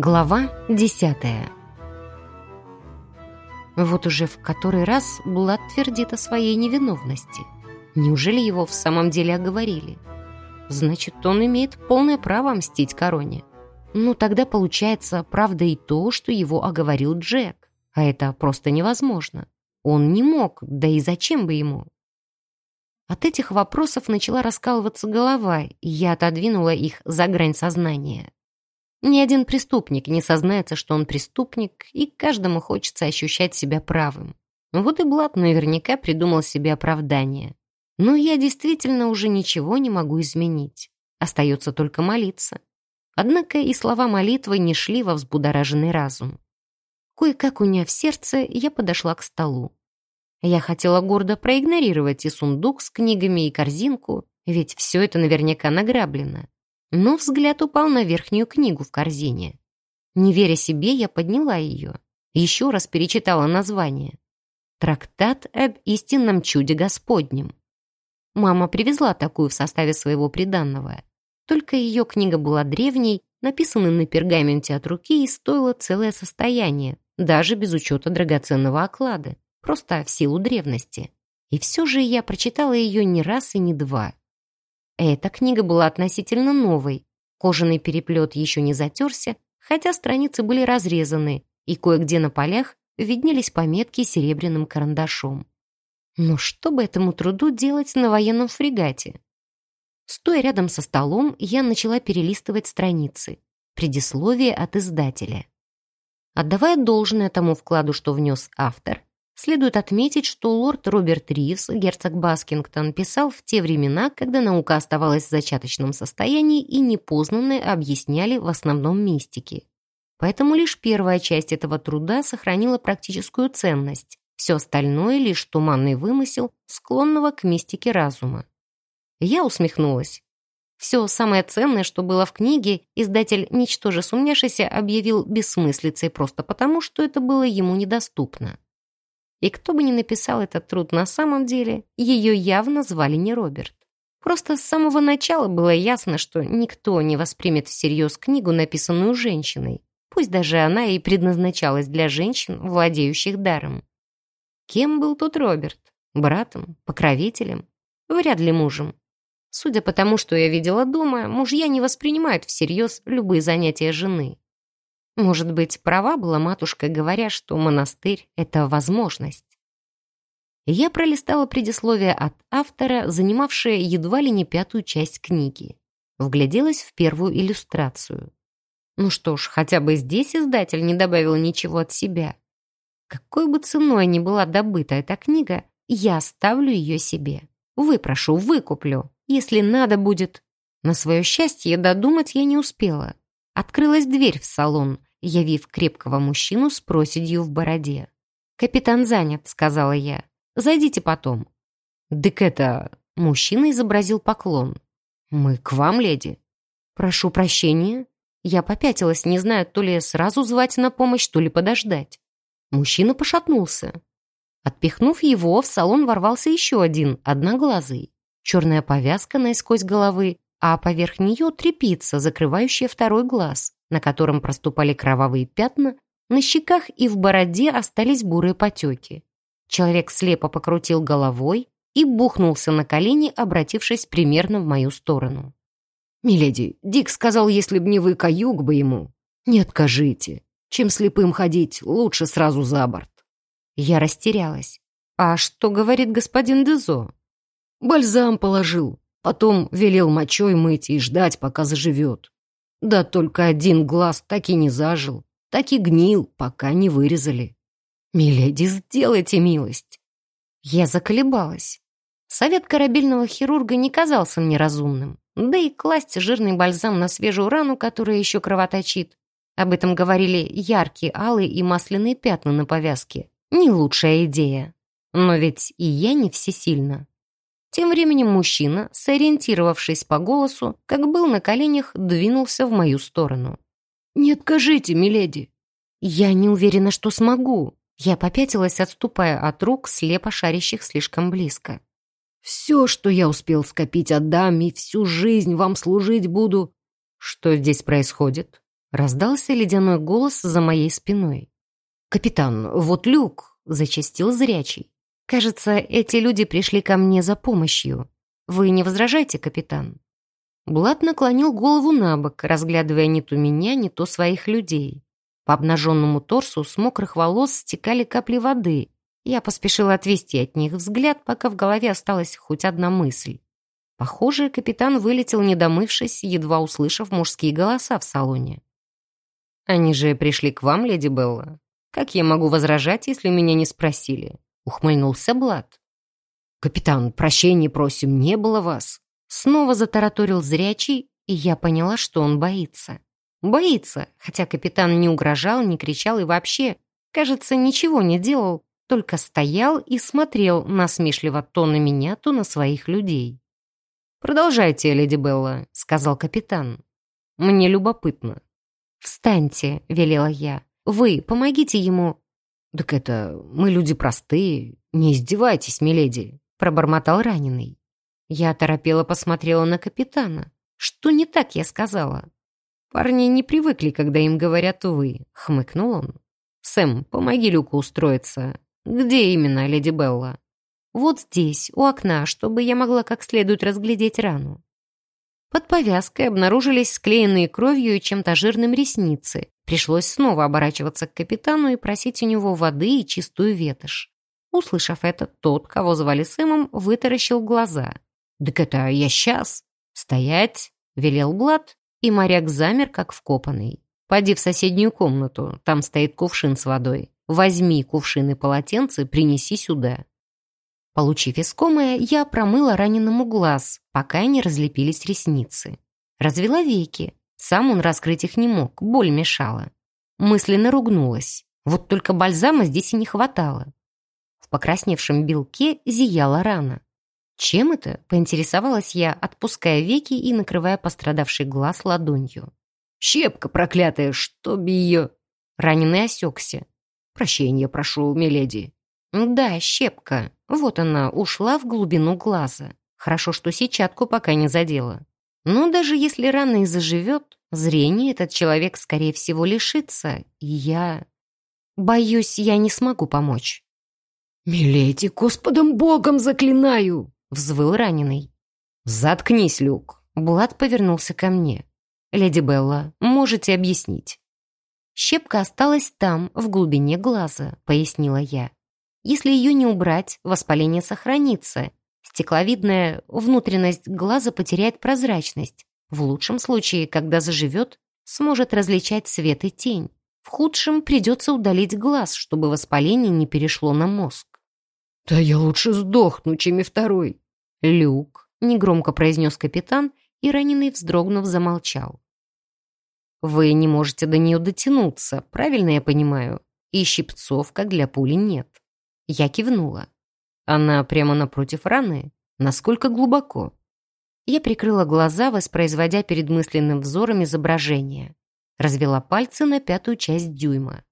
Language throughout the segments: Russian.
Глава десятая Вот уже в который раз Блад твердит о своей невиновности. Неужели его в самом деле оговорили? Значит, он имеет полное право мстить короне. Ну, тогда получается правда и то, что его оговорил Джек. А это просто невозможно. Он не мог, да и зачем бы ему? От этих вопросов начала раскалываться голова, и я отодвинула их за грань сознания. Ни один преступник не сознается, что он преступник, и каждому хочется ощущать себя правым. Вот и Блад наверняка придумал себе оправдание. Но я действительно уже ничего не могу изменить. Остается только молиться. Однако и слова молитвы не шли во взбудораженный разум. Кое-как уняв сердце, я подошла к столу. Я хотела гордо проигнорировать и сундук с книгами, и корзинку, ведь все это наверняка награблено но взгляд упал на верхнюю книгу в корзине. Не веря себе, я подняла ее. Еще раз перечитала название. «Трактат об истинном чуде Господнем». Мама привезла такую в составе своего приданного. Только ее книга была древней, написанной на пергаменте от руки и стоила целое состояние, даже без учета драгоценного оклада, просто в силу древности. И все же я прочитала ее не раз и не два. Эта книга была относительно новой. Кожаный переплет еще не затерся, хотя страницы были разрезаны, и кое-где на полях виднелись пометки серебряным карандашом. Но что бы этому труду делать на военном фрегате? Стоя рядом со столом, я начала перелистывать страницы. Предисловие от издателя. Отдавая должное тому вкладу, что внес автор, Следует отметить, что лорд Роберт Ривз, герцог Баскингтон, писал в те времена, когда наука оставалась в зачаточном состоянии и непознанные объясняли в основном мистики. Поэтому лишь первая часть этого труда сохранила практическую ценность, все остальное лишь туманный вымысел склонного к мистике разума. Я усмехнулась. Все самое ценное, что было в книге, издатель, ничтоже сумняшися, объявил бессмыслицей просто потому, что это было ему недоступно. И кто бы ни написал этот труд на самом деле, ее явно звали не Роберт. Просто с самого начала было ясно, что никто не воспримет всерьез книгу, написанную женщиной, пусть даже она и предназначалась для женщин, владеющих даром. Кем был тот Роберт? Братом? Покровителем? Вряд ли мужем. Судя по тому, что я видела дома, мужья не воспринимают всерьез любые занятия жены. Может быть, права была матушка, говоря, что монастырь — это возможность. Я пролистала предисловие от автора, занимавшее едва ли не пятую часть книги. Вгляделась в первую иллюстрацию. Ну что ж, хотя бы здесь издатель не добавил ничего от себя. Какой бы ценой ни была добыта эта книга, я оставлю ее себе. Выпрошу, выкуплю. Если надо будет. На свое счастье додумать я не успела. Открылась дверь в салон, явив крепкого мужчину с проседью в бороде. «Капитан занят», — сказала я. «Зайдите потом». «Дык это...» — мужчина изобразил поклон. «Мы к вам, леди». «Прошу прощения». Я попятилась, не зная, то ли сразу звать на помощь, то ли подождать. Мужчина пошатнулся. Отпихнув его, в салон ворвался еще один, одноглазый. Черная повязка наискось головы, а поверх нее трепица, закрывающая второй глаз на котором проступали кровавые пятна, на щеках и в бороде остались бурые потеки. Человек слепо покрутил головой и бухнулся на колени, обратившись примерно в мою сторону. «Миледи, Дик сказал, если б не вы, каюк бы ему. Не откажите. Чем слепым ходить, лучше сразу за борт». Я растерялась. «А что говорит господин Дезо?» «Бальзам положил, потом велел мочой мыть и ждать, пока заживет. Да только один глаз так и не зажил, так и гнил, пока не вырезали. «Миледи, сделайте милость!» Я заколебалась. Совет корабельного хирурга не казался мне разумным. Да и класть жирный бальзам на свежую рану, которая еще кровоточит. Об этом говорили яркие алые и масляные пятна на повязке. Не лучшая идея. Но ведь и я не всесильна. Тем временем мужчина, сориентировавшись по голосу, как был на коленях, двинулся в мою сторону. «Не откажите, миледи!» «Я не уверена, что смогу!» Я попятилась, отступая от рук, слепо шарящих слишком близко. «Все, что я успел скопить, отдам, и всю жизнь вам служить буду!» «Что здесь происходит?» Раздался ледяной голос за моей спиной. «Капитан, вот люк!» — зачастил зрячий. «Кажется, эти люди пришли ко мне за помощью. Вы не возражаете, капитан?» Блад наклонил голову на бок, разглядывая не то меня, не то своих людей. По обнаженному торсу с мокрых волос стекали капли воды. Я поспешила отвести от них взгляд, пока в голове осталась хоть одна мысль. Похоже, капитан вылетел, не домывшись, едва услышав мужские голоса в салоне. «Они же пришли к вам, леди Белла. Как я могу возражать, если меня не спросили?» — ухмыльнулся Блад. «Капитан, прощения просим, не было вас». Снова затараторил зрячий, и я поняла, что он боится. Боится, хотя капитан не угрожал, не кричал и вообще, кажется, ничего не делал, только стоял и смотрел насмешливо то на меня, то на своих людей. «Продолжайте, леди Белла», — сказал капитан. «Мне любопытно». «Встаньте», — велела я. «Вы помогите ему». «Так это мы люди простые, не издевайтесь, миледи», — пробормотал раненый. Я торопела посмотрела на капитана. «Что не так я сказала?» «Парни не привыкли, когда им говорят «вы», — хмыкнул он. «Сэм, помоги Люку устроиться. Где именно, леди Белла?» «Вот здесь, у окна, чтобы я могла как следует разглядеть рану». Под повязкой обнаружились склеенные кровью и чем-то жирным ресницы. Пришлось снова оборачиваться к капитану и просить у него воды и чистую ветошь. Услышав это, тот, кого звали Сэмом, вытаращил глаза. «Так это я сейчас!» «Стоять!» — велел Блад, и моряк замер, как вкопанный. «Поди в соседнюю комнату, там стоит кувшин с водой. Возьми кувшин и полотенце, принеси сюда». Получив искомое, я промыла раненому глаз, пока не разлепились ресницы. Развела веки. Сам он раскрыть их не мог, боль мешала. Мысленно ругнулась. Вот только бальзама здесь и не хватало. В покрасневшем белке зияла рана. Чем это? Поинтересовалась я, отпуская веки и накрывая пострадавший глаз ладонью. «Щепка проклятая, чтоб ее...» Раненый осекся. «Прощения прошу, миледи». «Да, щепка. Вот она, ушла в глубину глаза. Хорошо, что сетчатку пока не задела. Но даже если рана и заживет, зрение этот человек, скорее всего, лишится, и я... Боюсь, я не смогу помочь». «Миледи, Господом Богом заклинаю!» — взвыл раненый. «Заткнись, Люк!» Блад повернулся ко мне. «Леди Белла, можете объяснить?» «Щепка осталась там, в глубине глаза», — пояснила я. «Если ее не убрать, воспаление сохранится. Стекловидная внутренность глаза потеряет прозрачность. В лучшем случае, когда заживет, сможет различать свет и тень. В худшем придется удалить глаз, чтобы воспаление не перешло на мозг. «Да я лучше сдохну, чем и второй». «Люк», — негромко произнес капитан, и раненый, вздрогнув, замолчал. «Вы не можете до нее дотянуться, правильно я понимаю? И щипцов, как для пули, нет». Я кивнула. «Она прямо напротив раны? Насколько глубоко?» Я прикрыла глаза, воспроизводя перед мысленным взором изображение. Развела пальцы на пятую часть дюйма.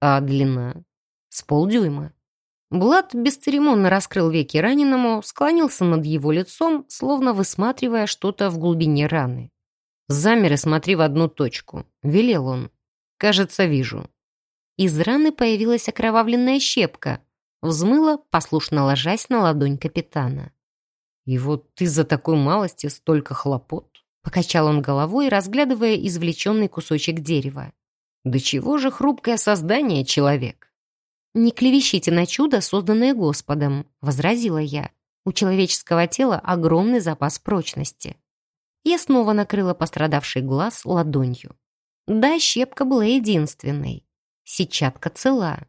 А длина? С полдюйма. Блад бесцеремонно раскрыл веки раненому, склонился над его лицом, словно высматривая что-то в глубине раны. «Замер и смотри в одну точку», — велел он. «Кажется, вижу». Из раны появилась окровавленная щепка, взмыла, послушно ложась на ладонь капитана. «И вот ты за такой малости столько хлопот», — покачал он головой, разглядывая извлеченный кусочек дерева. «Да чего же хрупкое создание человек?» «Не клевещите на чудо, созданное Господом», — возразила я. «У человеческого тела огромный запас прочности». Я снова накрыла пострадавший глаз ладонью. Да, щепка была единственной. Сетчатка цела.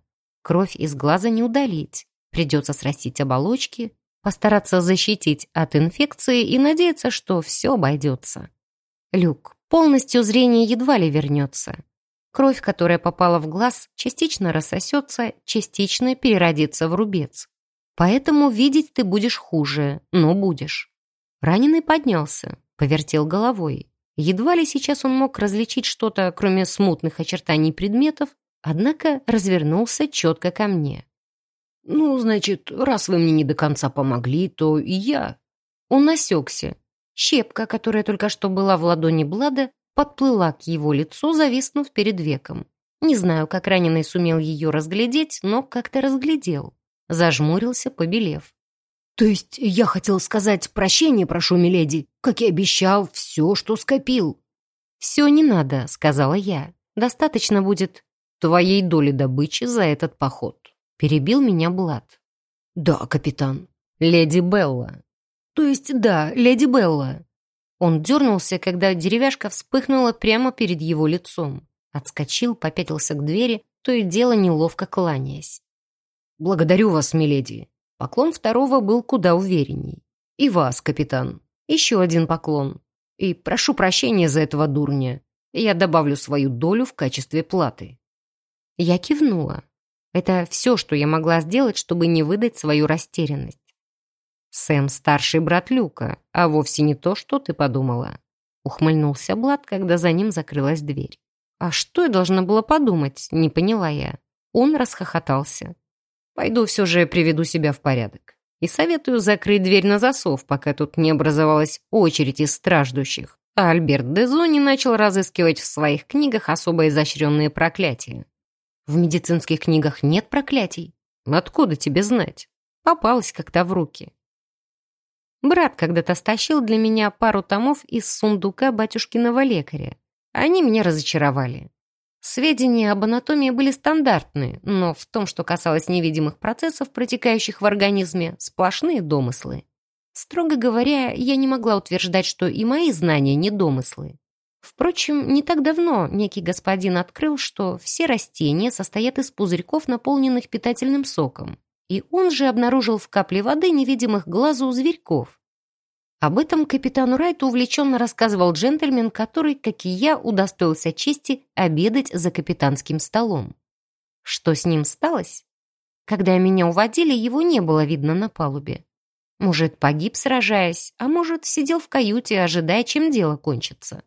Кровь из глаза не удалить. Придется срастить оболочки, постараться защитить от инфекции и надеяться, что все обойдется. Люк, полностью зрение едва ли вернется. Кровь, которая попала в глаз, частично рассосется, частично переродится в рубец. Поэтому видеть ты будешь хуже, но будешь. Раненый поднялся, повертел головой. Едва ли сейчас он мог различить что-то, кроме смутных очертаний предметов, однако развернулся четко ко мне. «Ну, значит, раз вы мне не до конца помогли, то и я». Он насекся. Щепка, которая только что была в ладони Блада, подплыла к его лицу, зависнув перед веком. Не знаю, как раненый сумел ее разглядеть, но как-то разглядел. Зажмурился, побелев. «То есть я хотел сказать прощение прошу, миледи, как и обещал, все, что скопил». «Все не надо», — сказала я. «Достаточно будет твоей доли добычи за этот поход», — перебил меня Блад. «Да, капитан». «Леди Белла». «То есть да, леди Белла». Он дернулся, когда деревяшка вспыхнула прямо перед его лицом. Отскочил, попятился к двери, то и дело неловко кланяясь. «Благодарю вас, миледи». Поклон второго был куда уверенней. «И вас, капитан». Еще один поклон. «И прошу прощения за этого дурня. Я добавлю свою долю в качестве платы». Я кивнула. Это все, что я могла сделать, чтобы не выдать свою растерянность. Сэм — старший брат Люка, а вовсе не то, что ты подумала. Ухмыльнулся Блад, когда за ним закрылась дверь. А что я должна была подумать, не поняла я. Он расхохотался. Пойду все же приведу себя в порядок. И советую закрыть дверь на засов, пока тут не образовалась очередь из страждущих. А Альберт Дезони начал разыскивать в своих книгах особо изощренные проклятия. В медицинских книгах нет проклятий. Откуда тебе знать? Попалась как-то в руки. Брат когда-то стащил для меня пару томов из сундука батюшкиного лекаря. Они меня разочаровали. Сведения об анатомии были стандартные, но в том, что касалось невидимых процессов, протекающих в организме, сплошные домыслы. Строго говоря, я не могла утверждать, что и мои знания не домыслы. Впрочем, не так давно некий господин открыл, что все растения состоят из пузырьков, наполненных питательным соком. И он же обнаружил в капле воды невидимых глазу зверьков. Об этом капитану Райту увлеченно рассказывал джентльмен, который, как и я, удостоился чести обедать за капитанским столом. Что с ним сталось? Когда меня уводили, его не было видно на палубе. Может, погиб, сражаясь, а может, сидел в каюте, ожидая, чем дело кончится.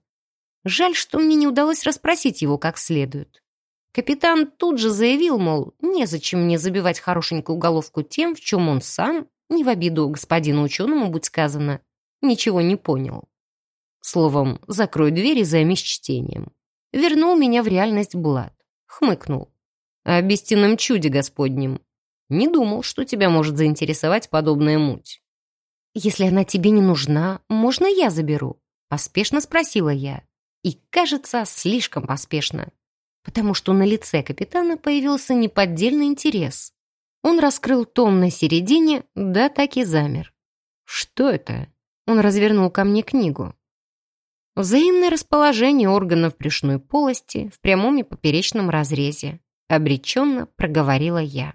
Жаль, что мне не удалось расспросить его как следует. Капитан тут же заявил, мол, незачем мне забивать хорошенькую головку тем, в чем он сам, не в обиду господину ученому, будь сказано, ничего не понял. Словом, закрой дверь и займись чтением. Вернул меня в реальность Блад. Хмыкнул. О бестинном чуде господнем. Не думал, что тебя может заинтересовать подобная муть. «Если она тебе не нужна, можно я заберу?» Поспешно спросила я. И, кажется, слишком поспешно. Потому что на лице капитана появился неподдельный интерес. Он раскрыл том на середине, да так и замер. «Что это?» Он развернул ко мне книгу. Взаимное расположение органов брюшной полости в прямом и поперечном разрезе. Обреченно проговорила я.